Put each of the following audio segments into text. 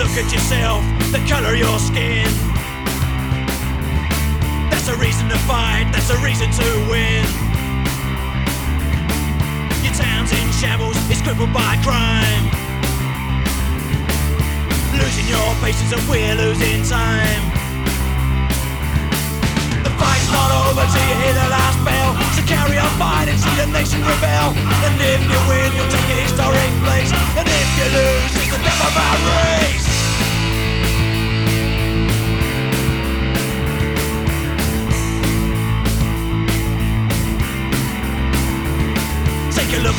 look at yourself, the colour of your skin. That's a reason to fight, that's a reason to win. Your town's in shambles, it's crippled by crime. Losing your patience and we're losing time. The fight's not over till you hear the last bell. So carry on fighting, see the nation rebel. And if you win, you'll take a historic place. And if you lose, it's the death of our race.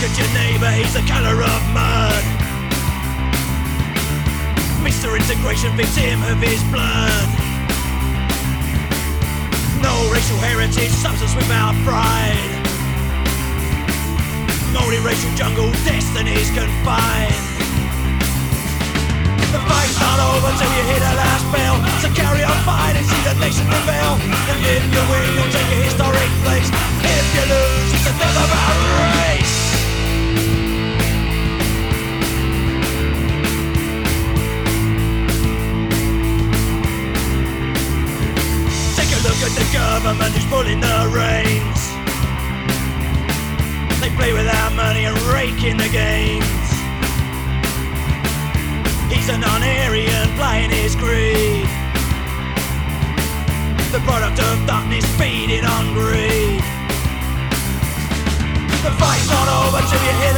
At your neighbour, he's the colour of mud. Mr. Integration victim of his blood. No racial heritage, substance without pride. Multi-racial jungle, destiny's confined. The fight's not over till you hear the last bell. So carry on fighting, see the nation prevail. And if you win, At the government who's pulling the reins. They play with our money and rake in the games. He's a non-Aryan playing his greed. The product of darkness feeding on greed. The fight's not over till you hear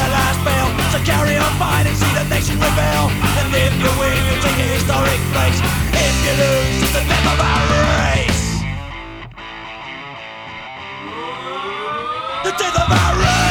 the death of our race.